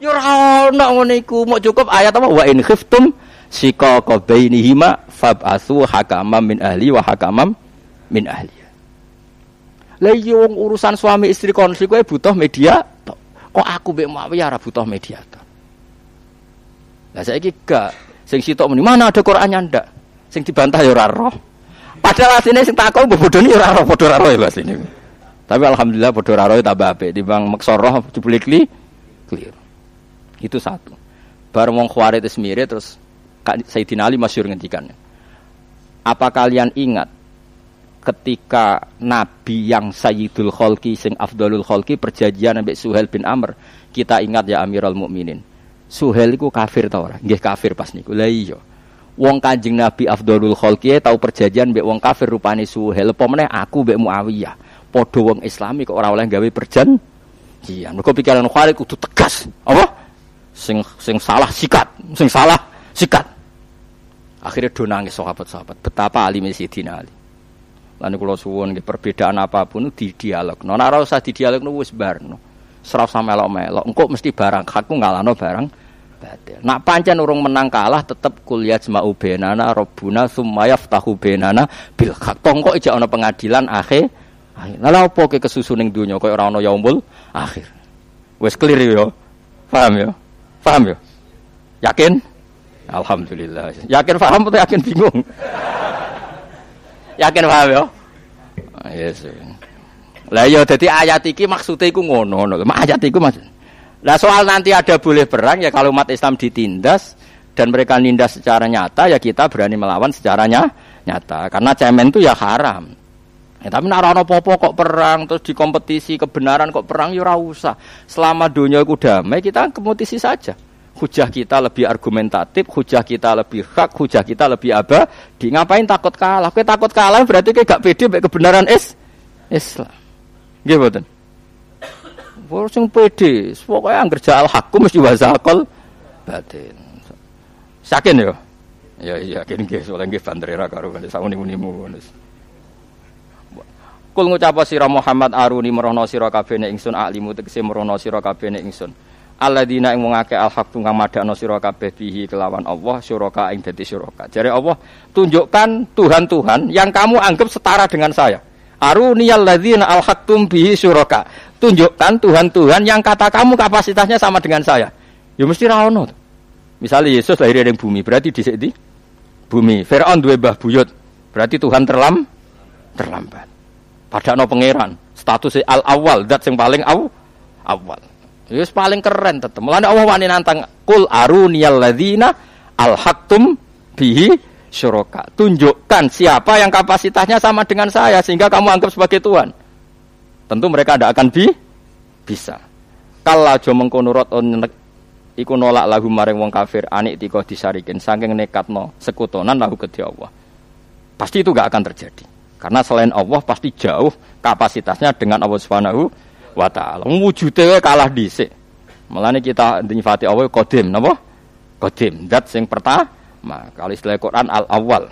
Ya ora mau cukup ayat apa wa in khiftum siqaqa bainihima fab'atsu hakamam min ahli wa hakamam min ahli. Lah iya wong urusan suami istri konflik kowe butuh media Kok aku mbek Muawiyah ora butuh mediator. Lah saiki gak sing sitok muni mana ada Qur'annya ndak? Sing dibantah ya ora roh. Padahal asine sing takon bodoni ya ora roh, padha ora roh ya asine. Tapi alhamdulillah padha ora roh tambah apik timbang maksa roh clear. Itu satu. Baru wong Khawarij semire terus Sayyidina Ali masyhur ngendikan. Apa kalian ingat ketika Nabi yang Sayyidul Kholki sing Afdalul Kholki perjanjian ambek Suhel bin Amr? Kita ingat ya Amirul Mukminin. Suhel itu kafir tau ora? Nggih kafir pas niku. Lah iya. Wong Kanjeng Nabi Afdalul Kholki tahu perjanjian mbek wong kafir rupane Suhel apa meneh? Aku mbek Muawiyah. Padha wong Islami kok ora oleh gawe perjanjian mergo pikiran Khalid kudu tegas. Apa sing sing salah sikat, sing salah sikat. Akhirnya do nangis sahabat-sahabat. Betapa alim Sayyidina Ali. Lalu kalau suwon perbedaan apa pun di dialog. Nona ora usah di dialog wis barno. Serap sama melok-melok. Engkau mesti barang hakku ngalano barang batil. Nak pancen urung menang kalah tetep kuliah cuma benana robbuna summa yaftahu benana bil hak. Tongko ijak ana pengadilan akhir. Lalu apa ke kesusu ning donya koyo ora yaumul akhir. Wis clear yo. Paham ya? Paham ya? Yakin? Alhamdulillah. Yakin paham atau yakin bingung? yakin paham ya? Ah, yes. Lah ya jadi ayat iki maksudnya iku ngono ngono. Ayat iku maksud. Lah soal nanti ada boleh perang ya kalau umat Islam ditindas dan mereka nindas secara nyata ya kita berani melawan secara nyata karena cemen itu ya haram. Ya, tapi nak ana apa-apa kok perang terus di kompetisi kebenaran kok perang ya usah. Selama dunia itu damai kita kompetisi saja. Hujah kita lebih argumentatif, hujah kita lebih hak, hujah kita lebih apa? Di ngapain takut kalah? Kowe takut kalah berarti kowe gak pede mek kebenaran is Islam. Nggih mboten? Wong sing pede, pokoke angger jal hakku mesti wasakol batin. Sakin. Ya iya, yakin nggih, soalnya nggih bandrera karo sauni-unimu. Kul ngucap sira Muhammad aruni merono sira kabeh nek ingsun alimu tegese merono sira kabeh nek ingsun. Alladzina ing wong akeh alhaq tunggang madakno sira kabeh bihi kelawan Allah syuraka ing dadi syuraka. Jare Allah, tunjukkan Tuhan-Tuhan yang kamu anggap setara dengan saya. Aruni alladzina alhaqtum bihi syuraka. Tunjukkan Tuhan-Tuhan yang kata kamu kapasitasnya sama dengan saya. Ya mesti ra ono. Misalnya Yesus lahir dari bumi, berarti di sini bumi. Firaun duwe mbah buyut, berarti Tuhan terlam terlambat. Padahal no pangeran. Statusnya al awal, dat yang paling aw, awal. Yus paling keren tetep. Mulane Allah wani nantang kul aruniyal ladzina alhaqtum bihi syuraka. Tunjukkan siapa yang kapasitasnya sama dengan saya sehingga kamu anggap sebagai Tuhan. Tentu mereka tidak akan bi bisa. Kalau jo mengkonurot iku nolak lagu maring wong kafir anik tiko disarikin saking nekatno sekutonan lahu kedhi Allah. Pasti itu gak akan terjadi. Karena selain Allah pasti jauh kapasitasnya dengan Allah Subhanahu wa taala. Wujude kalah dhisik. Mulane kita nyifati Allah qadim napa? Qadim, zat sing pertama. Kalau istilah Quran al awal.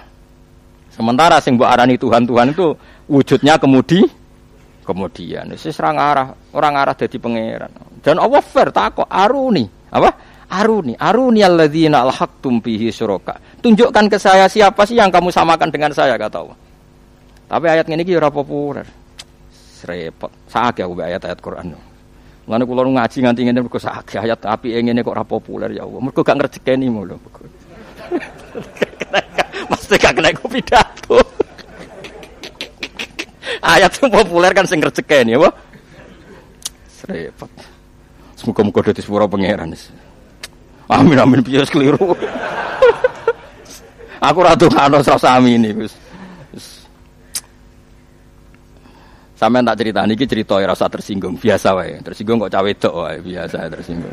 Sementara sing mbok arani Tuhan-Tuhan itu wujudnya kemudi kemudian. Wis ora arah, orang arah dadi pangeran. Dan Allah fair takok aruni, apa? Aruni, aruni alladzina alhaqtum bihi syuraka. Tunjukkan ke saya siapa sih yang kamu samakan dengan saya kata Allah. Tapi ayat ini kira populer. Repot. Sakit aku ayat-ayat Quran. Mana kulo ngaji nganti ngene mergo sakit ayat tapi ngene kok ora populer ya Allah. Mergo gak ngerjekeni mulu. Mesti gak kena ku pidato. ayat yang populer kan sing ngerjekeni apa? Repot. Semoga-moga dadi sepuro pangeran. Amin amin piye keliru. Aku ra ndongano sami ini Gus. Sampai tak cerita niki cerita rasa tersinggung biasa wae. Tersinggung kok cawe wedok wae biasa tersinggung.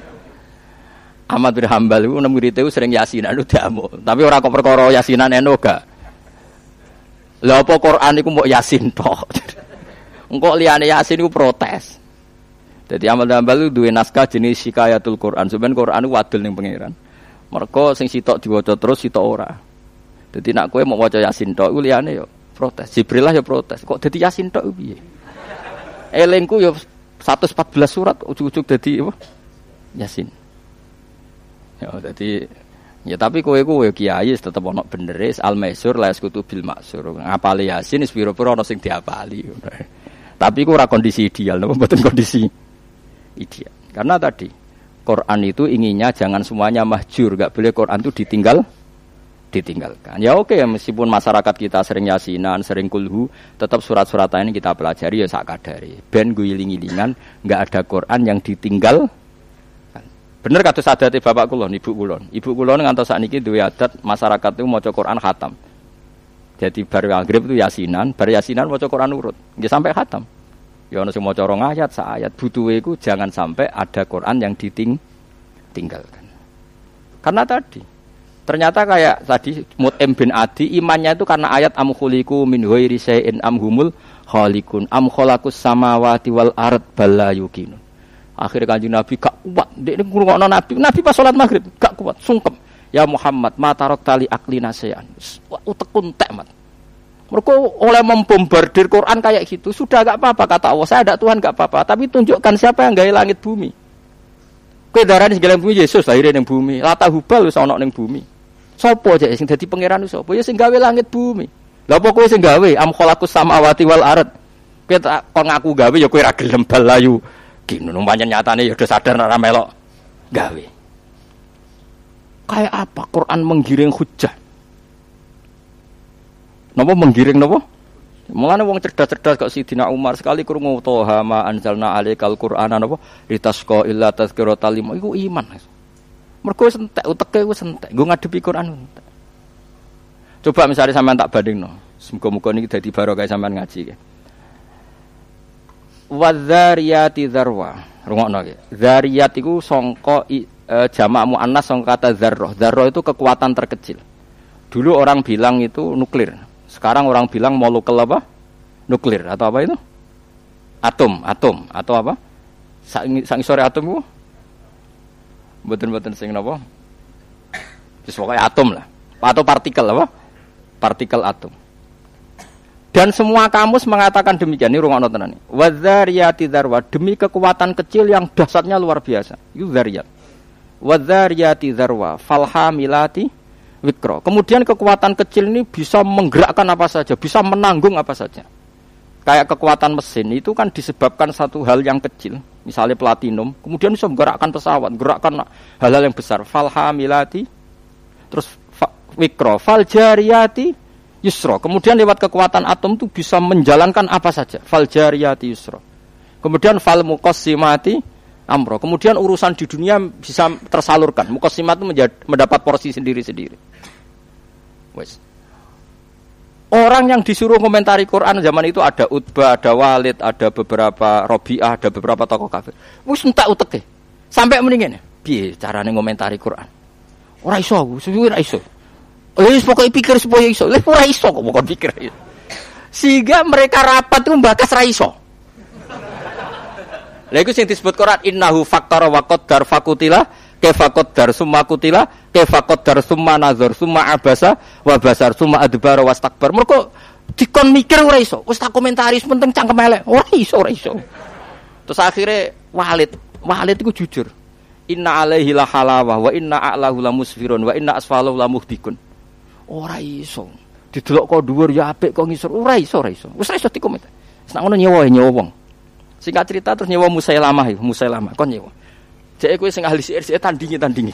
Ahmad bin Hambal itu nemu itu sering yasinan itu diamuk. Tapi orang kok perkara yasinan eno gak. Lah apa Quran iku mau yasin tok. Engkok liyane yasin iku protes. Jadi Ahmad Hambal itu duwe naskah jenis Shikayatul Quran. Sebenarnya Quran itu wadul ning pangeran. Mereka sing sitok diwaca terus sitok ora. Jadi nak kowe mau waca yasin tok iku liyane yo protes. Jibril lah ya protes. Kok jadi yasin tok piye? Elengku ya 114 surat ujuk-ujuk dadi apa? Yasin. Ya, jadi ya tapi kowe kowe kiai tetep ana bener al maisur la yaskutu bil maksur. Ngapali Yasin wis pira-pira ana sing diapali. Tapi ku ora kondisi ideal, napa mboten kondisi ideal. Karena tadi Quran itu inginnya jangan semuanya mahjur, gak boleh Quran itu ditinggal ditinggalkan. Ya oke, meskipun masyarakat kita sering yasinan, sering kulhu, tetap surat-surat ini kita pelajari ya sakadari. Ben guiling-gilingan, nggak ada Quran yang ditinggal. Bener kata sadati bapak kulon, ibu kulon. Ibu kulon ngantos ini dua adat masyarakat itu mau Quran khatam. Jadi baru maghrib itu yasinan, baru yasinan mau Quran urut, nggak sampai khatam. Ya ono sing maca rong ayat, sa ayat butuhe jangan sampai ada Quran yang ditinggalkan. Karena tadi ternyata kayak tadi Mut'im bin Adi imannya itu karena ayat am khuliku min ghairi syai'in am humul khaliqun am khalaqus samawati wal ard balla yuqinun. Akhirnya kanjeng Nabi gak kuat. Dia ini ngurungokno Nabi. Nabi pas sholat maghrib gak kuat, sungkem. Ya Muhammad, matarok tali akli nasean. Utekun tek mat. Mereka oleh membombardir Quran kayak gitu sudah gak apa-apa kata Allah. Saya ada Tuhan gak apa-apa. Tapi tunjukkan siapa yang gaya langit bumi. Kue darah segala bumi Yesus lahirnya yang bumi. Lata hubal wis ana ning bumi. Sopo aja sing dadi pangeran sopo? Ya sing gawe langit bumi. Lah apa kowe sing gawe am khalaqus samawati wal ard. Kowe tak kon ngaku gawe ya kowe ra gelem balayu. Gini pancen nyatane ya udah sadar melok gawe. Kayak apa Quran menggiring hujah? Napa menggiring napa? Mulane wong cerdas-cerdas kok Sidina Umar sekali krungu toha ma anzalna alaikal qur'ana napa litasqa illa tazkiratal lima iku iman. Mergo sentek uteke iku sentek, nggo ngadepi Quran. Coba misalnya sampean tak bandingno. Semoga-moga niki dadi barokah sampean ngaji ya. Wadzariyati dzarwa. Rungokno nggih. Zariyat iku sangka e, jamak muannas sangka kata zarroh. Zarroh itu kekuatan terkecil. Dulu orang bilang itu nuklir. Sekarang orang bilang molekul apa? Nuklir atau apa itu? Atom, atom atau apa? Sang, sang sore atom itu? Betul-betul sing napa? Wis atom lah. Atau partikel apa? Partikel atom. Dan semua kamus mengatakan demikian. Ini tenan nih. Wadzariyati darwa demi kekuatan kecil yang dahsyatnya luar biasa. Itu zariyat. Wadzariyati darwa falhamilati wikro. Kemudian kekuatan kecil ini bisa menggerakkan apa saja, bisa menanggung apa saja. Kayak kekuatan mesin itu kan disebabkan satu hal yang kecil, misalnya platinum, kemudian bisa menggerakkan pesawat, gerakkan hal-hal yang besar. Falhamilati, terus fa, wikro, faljariyati, yusro. Kemudian lewat kekuatan atom itu bisa menjalankan apa saja. Faljariyati yusro. Kemudian fal mukosimati amro. Kemudian urusan di dunia bisa tersalurkan. Mukosimat itu mendapat porsi sendiri-sendiri. Wes. Orang yang disuruh komentari Quran zaman itu ada Utbah, ada Walid, ada beberapa Robiah, ada beberapa tokoh kafir. Wes entak utek Sampai mendingan piye carane ngomentari Quran. Ora iso aku, suwi ora iso. Eh pokoke pikir supaya iso. Lah ora iso kok bukan pikir. Sehingga mereka rapat itu membakas ra iso. Lah iku sing disebut Quran innahu fakkara wa qaddar fakutila kefa qaddar summa kutila kefa qaddar summa nazar summa abasa wa basar summa adbara wastakbar. Mergo dikon mikir ora iso. Wis tak komentari penting cangkem elek. Ora iso, ora iso. Terus akhirnya Walid, Walid itu jujur. Inna alaihi la halawa wa inna a'lahu la musfirun wa inna asfalahu la muhdikun. Ora iso. Didelok kok dhuwur ya apik kok ngisor. Ora iso, ora iso. Wis iso dikomentar. Nek ngono nyewa nyewa wong. Singkat cerita terus nyewa Musailamah, Musailamah kon nyewa. Jadi kowe sing ahli sihir sih tandingi tandingi.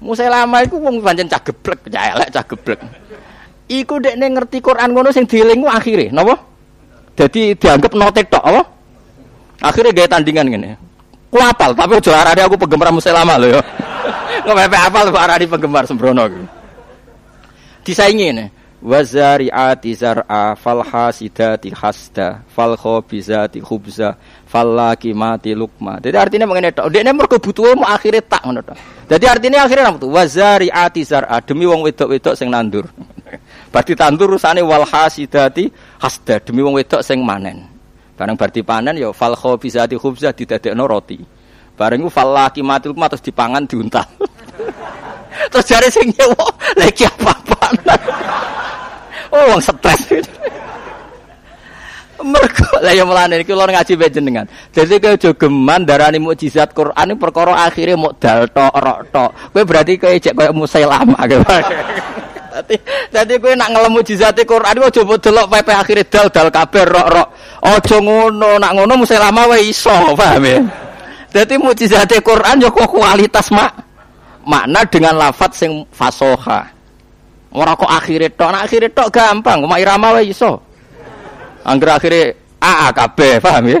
Musailamah iku wong pancen cah geblek, cah elek, geblek. Iku dekne ngerti Quran ngono sing dieling akhire, napa? Jadi dianggap notek tok apa? Akhirnya gaya tandingan ngene. Ku apal, tapi aja arane aku penggemar Musailamah lho ya. Kok mepe apal kok arane penggemar sembrono. Disaingi ngene wazari'ati zar'a fal hasidati hasda fal khabizati khubza fal lakimati lukma. Jadi artinya mengenai tok. Dekne mergo butuhe mu akhire tak ngono tok. Jadi artinya akhirnya apa tuh? Wazari'ati zar'a demi wong wedok-wedok sing nandur. Berarti tandur urusane wal hasidati hasda demi wong wedok sing manen. Bareng berarti panen ya fal khabizati khubza didadekno roti. Bareng ku fal lakimati lukma terus dipangan diuntal. Terus jare sing nyewa lagi apa-apa Oh, wong stres. Mergo lah ya mulane iki kula ngaji bae jenengan. Dadi kowe aja geman darani mukjizat Quran iki perkara akhire mok dal tok rok tok. Kowe berarti kowe cek koyo Musailamah. Dadi dadi kowe nak ngelem mukjizate Quran iku aja mbok delok pepe akhire dal dal kabeh rok rok. Aja ngono, nak ngono Musailamah wae iso, paham ya? Dadi mukjizate Quran yo kualitas mak makna dengan lafat sing fasoha. Ora kok akhire tok, nak akhire tok gampang, mak irama wae iso. Angger akhire A kabeh, paham ya?